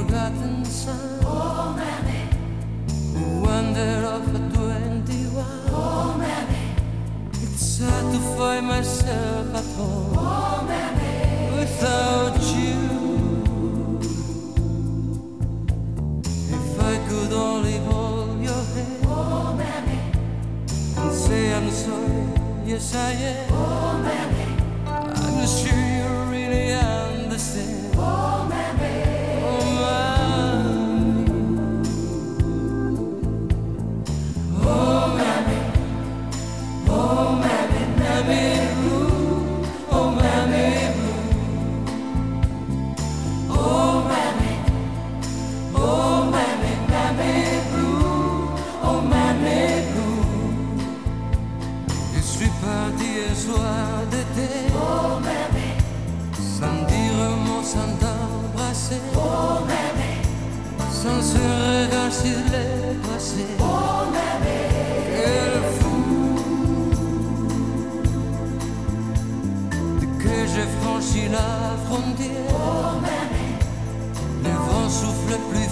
forgotten son. Oh, mammy, Wonder of a 21. oh, mammy, It's hard to find myself at home oh, mammy, without you. If I could only hold your hand oh, mammy, and say I'm sorry, yes I am. oh, mammy, se regarde sur le passé. On avait quel fou que je franchis la frontière. Le vent souffle plus